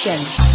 Production.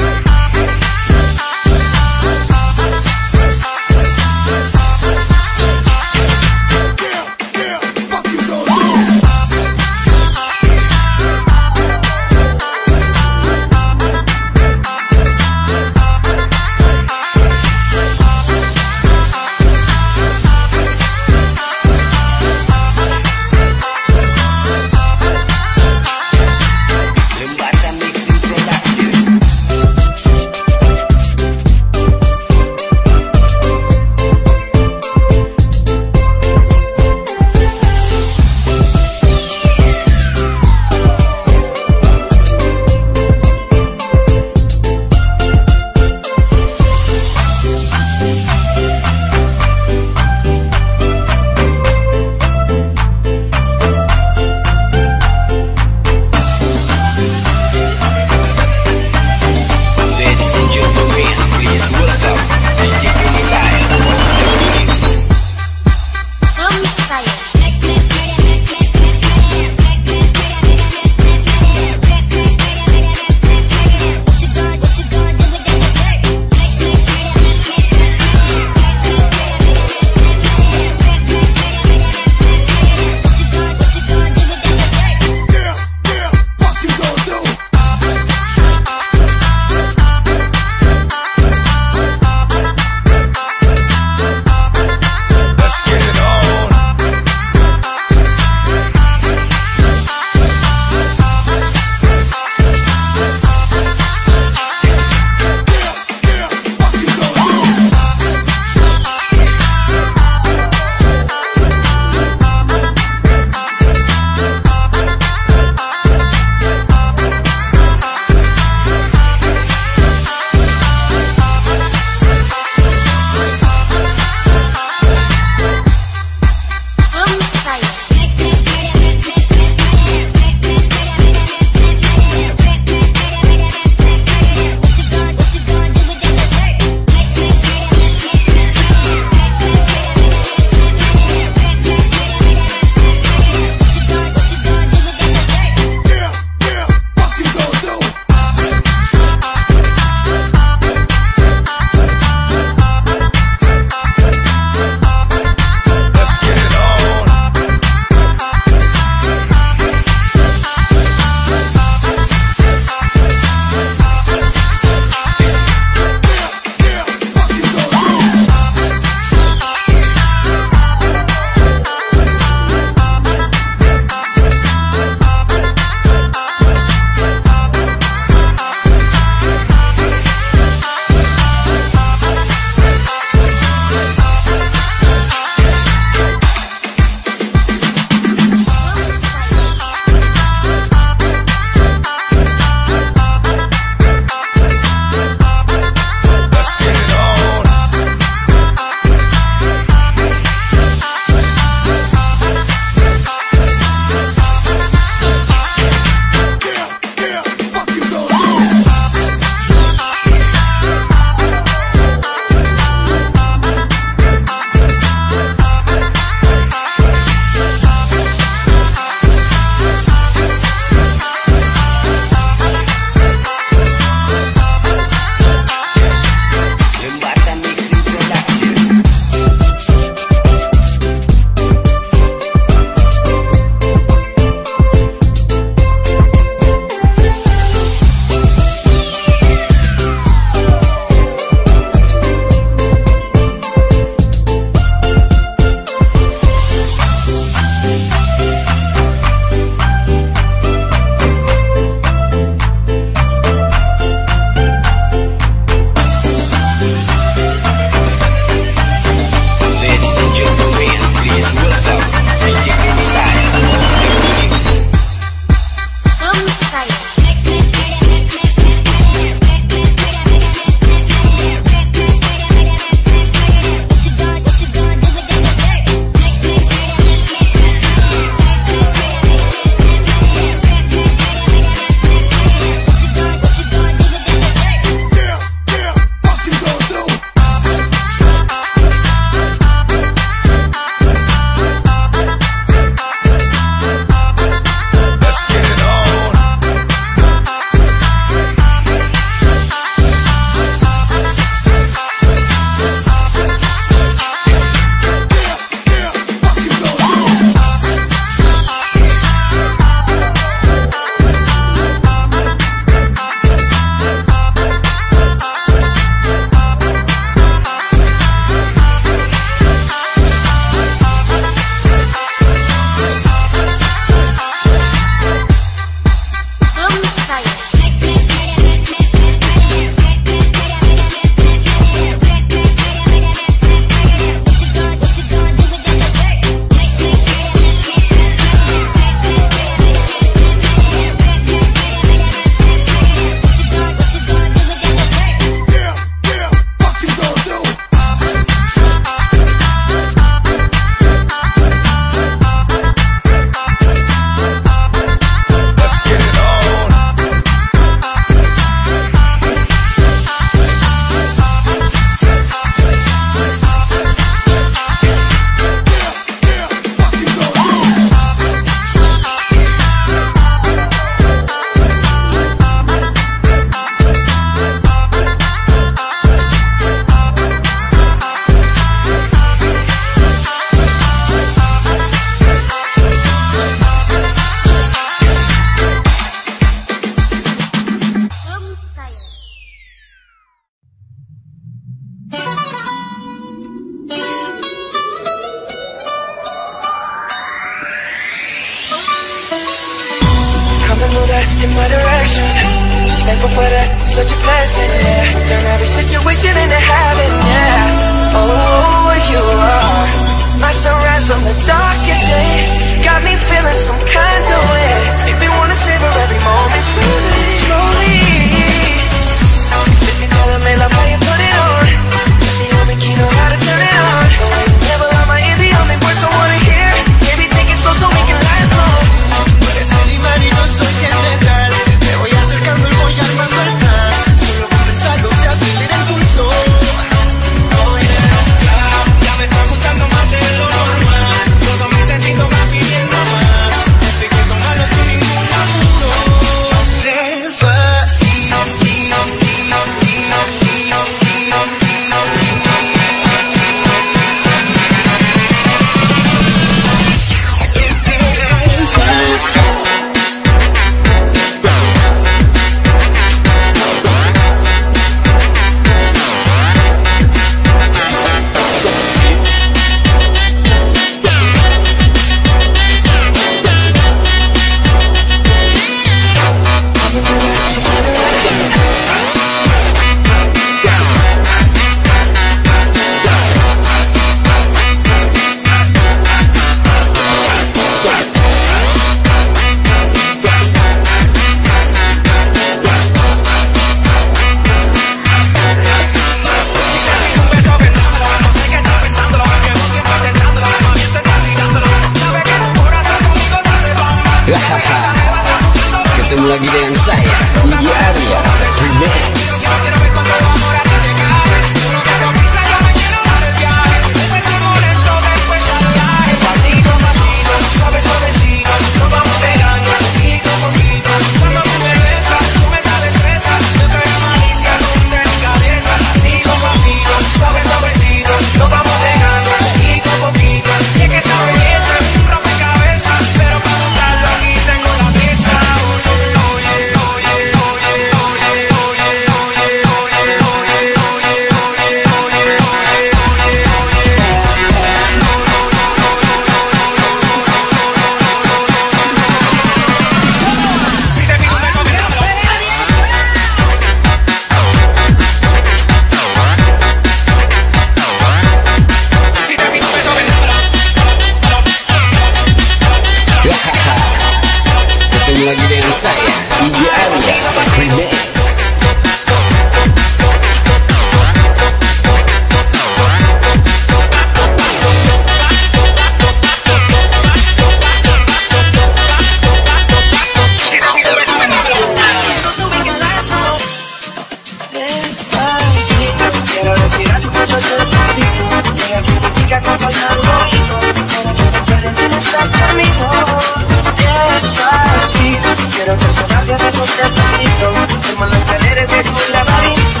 pasito, como los de tu lavadito,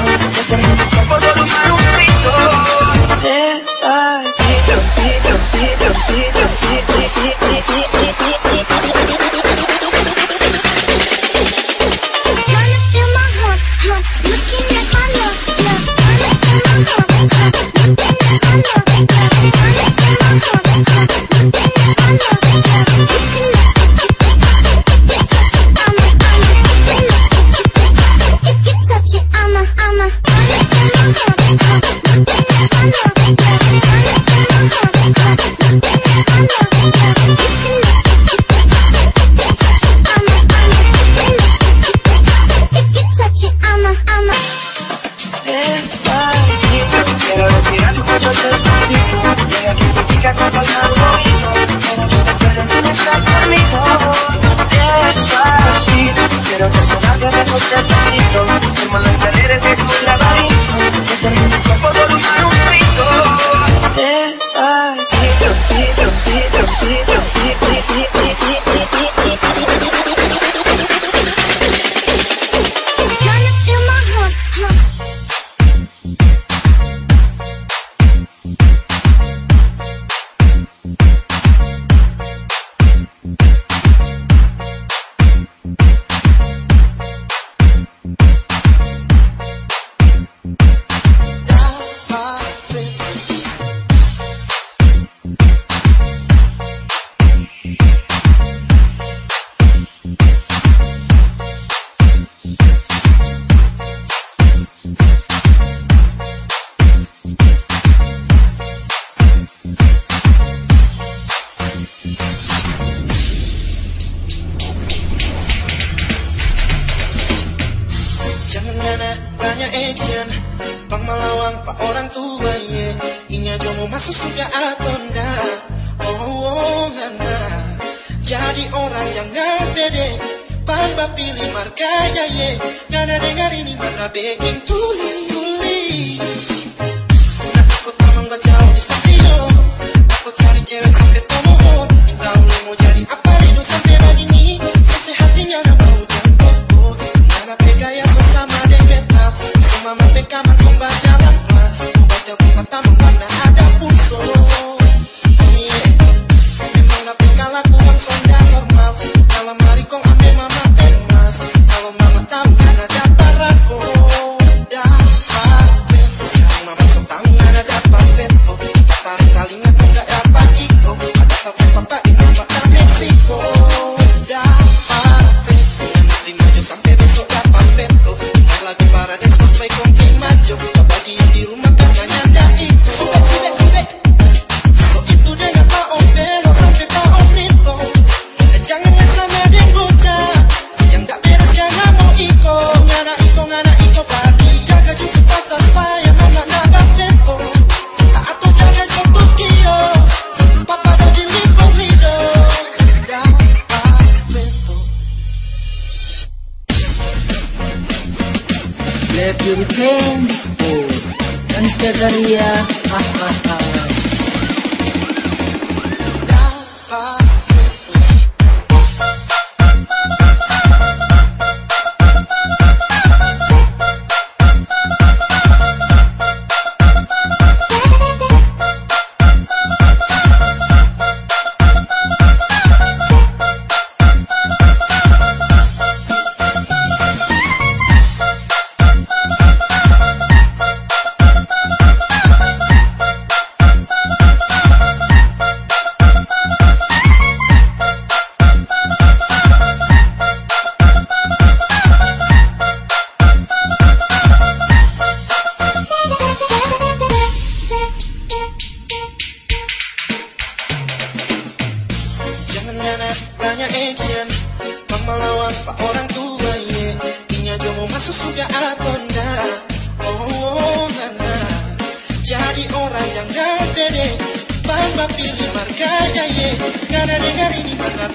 desarrollo. Bang bang pilih markanya ye Ngana dengar ini mana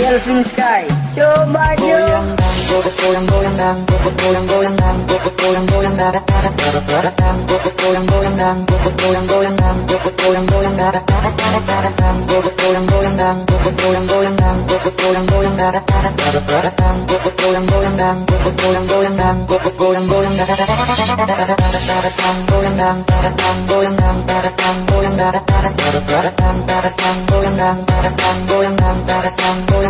Delvin Sky. Coba yuk Goyang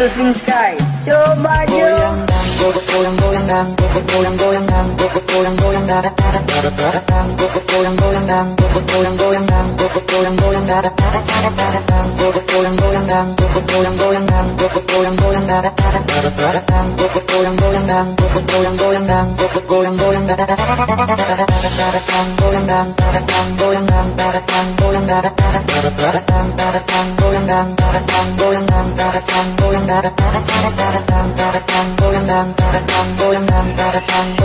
Philippine sky. Coba jo goyang goyang nada nada nada nada nam gogo goyang goyang nam gogo goyang goyang nam gogo goyang goyang nada nada nada nada nam gogo goyang goyang nam gogo goyang goyang nam gogo goyang goyang nada nada nada nada nada nam goyang nam nada nam goyang nam nada nam goyang nada nada nada nada nam nada nam goyang nam nada nam goyang nam nada nam goyang nada nada nada nada nam nada nam goyang nam nada nam goyang nam nada nam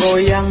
Goyang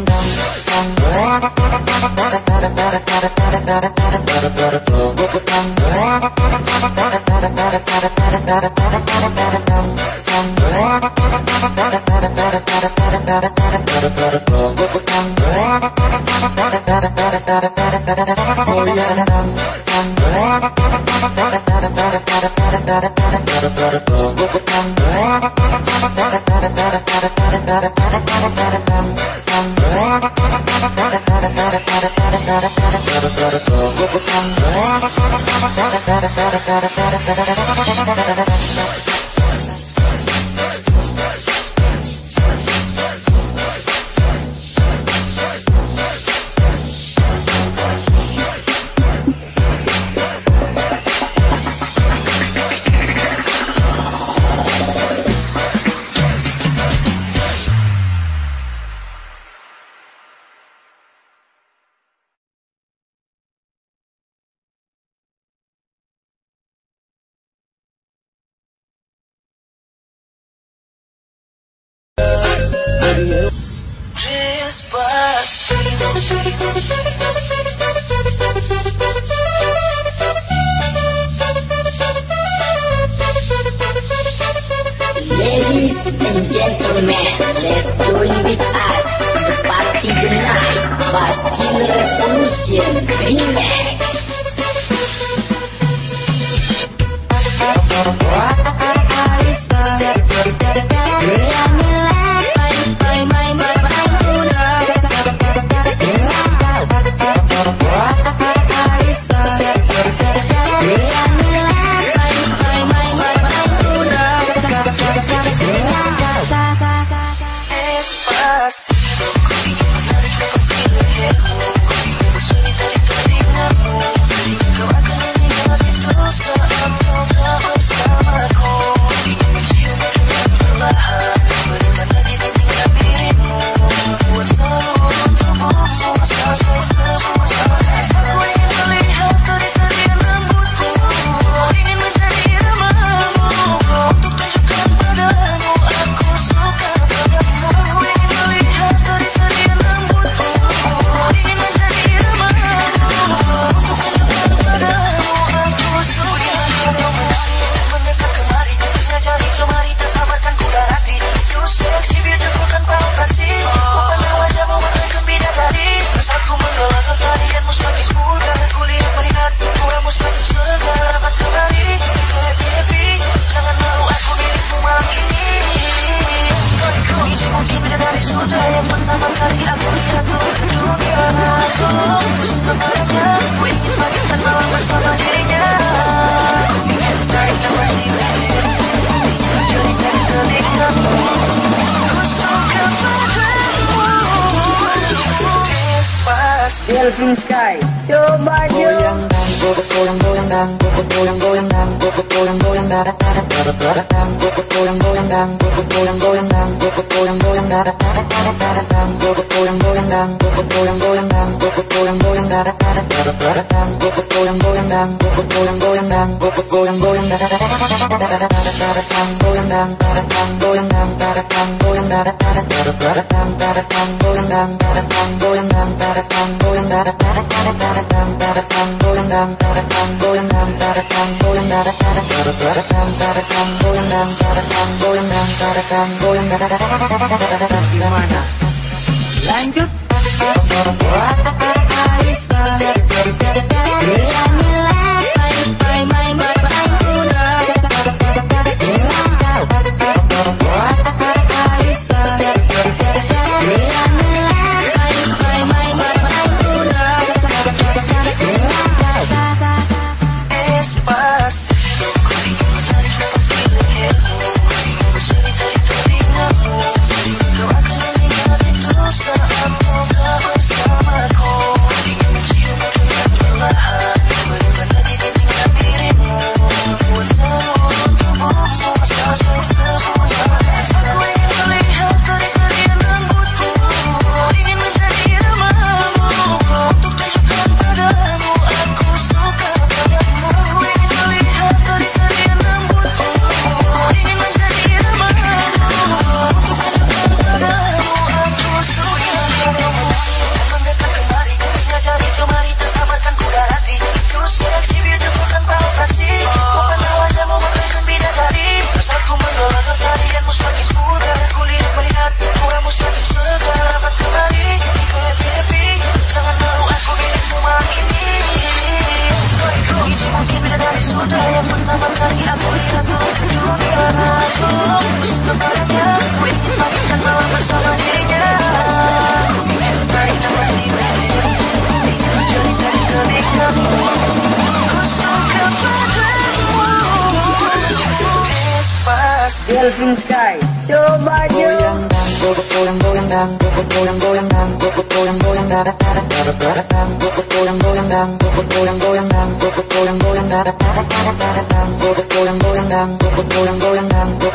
and gentlemen, let's join with us the party tonight. Baskil Revolution Remix. Gimana?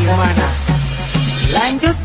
Gimana? Lanjut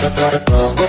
Gotta, gotta.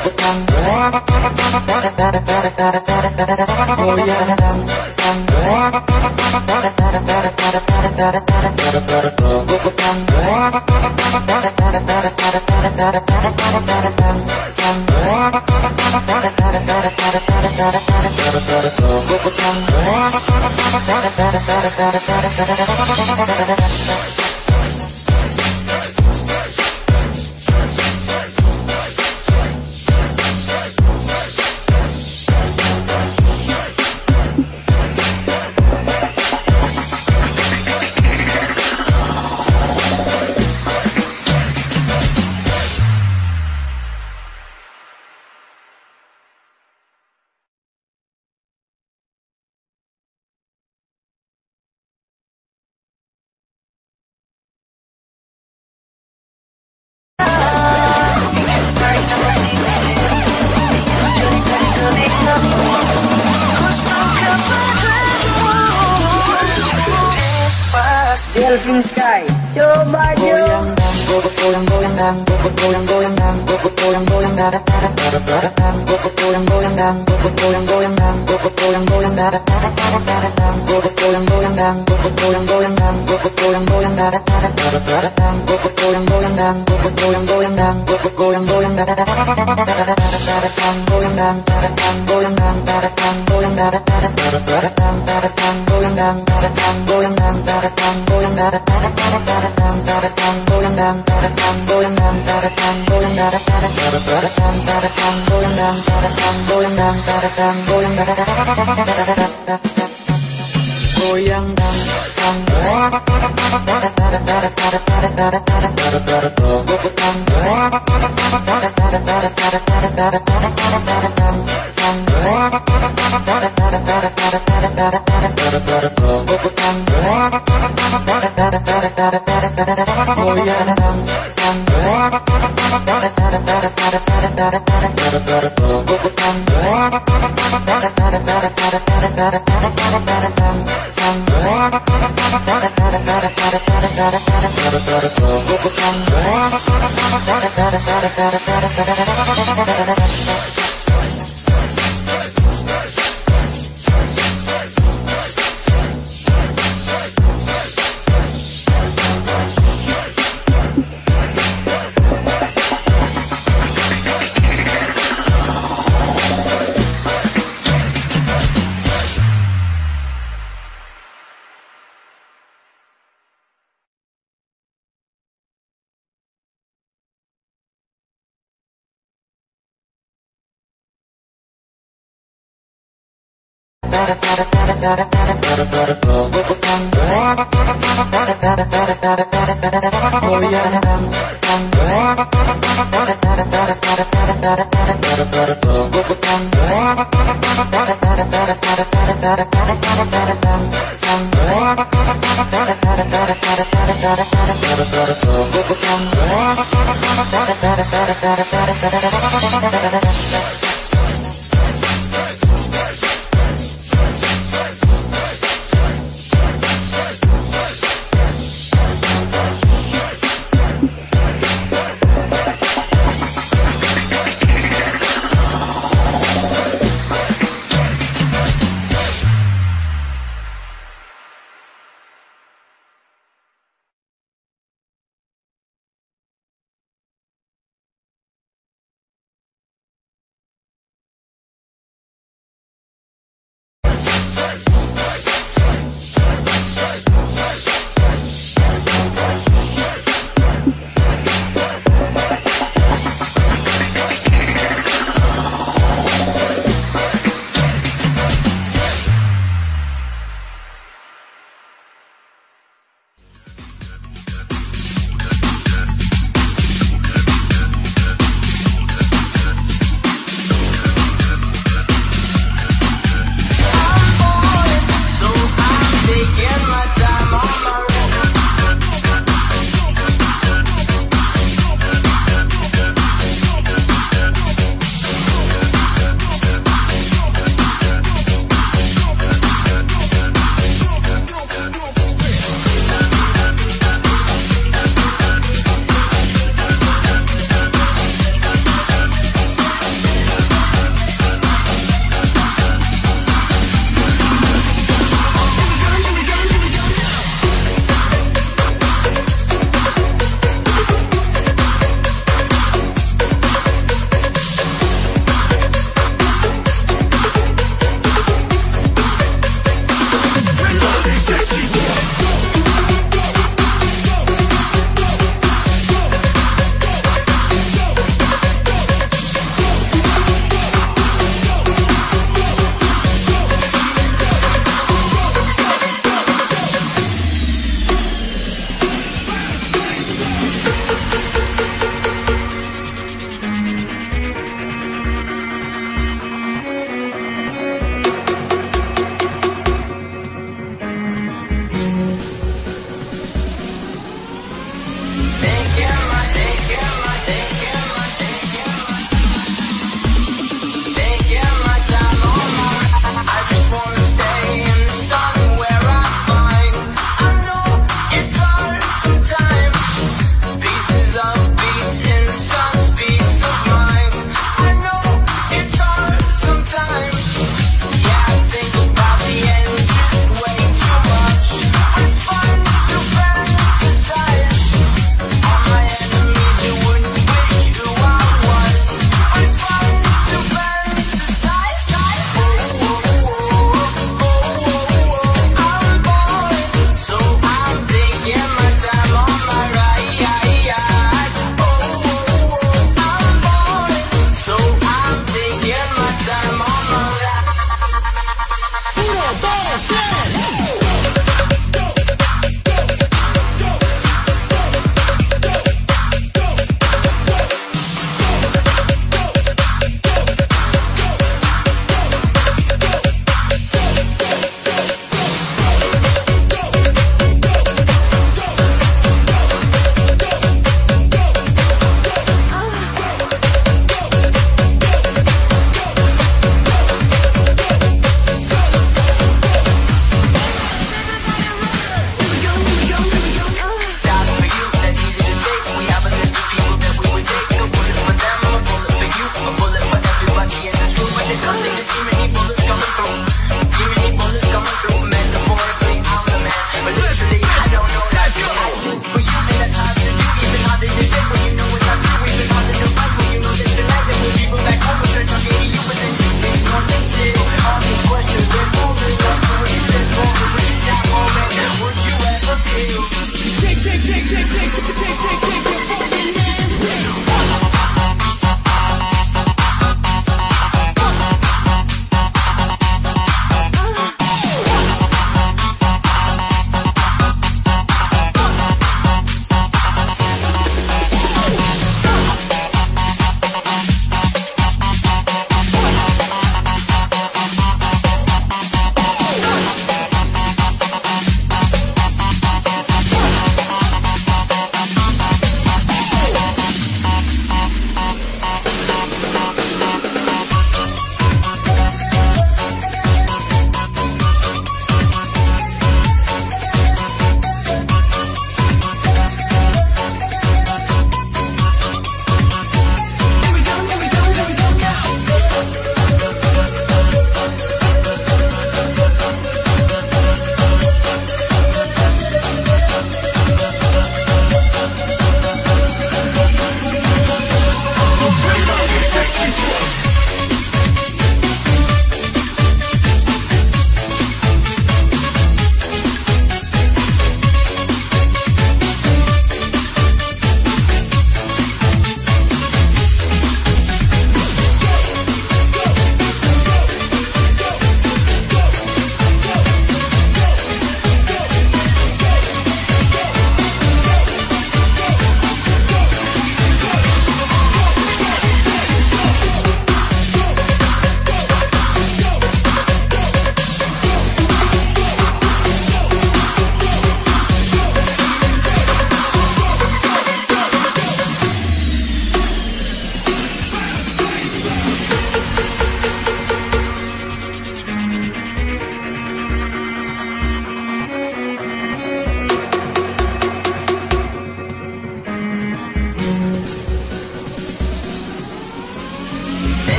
Goyang dan goyang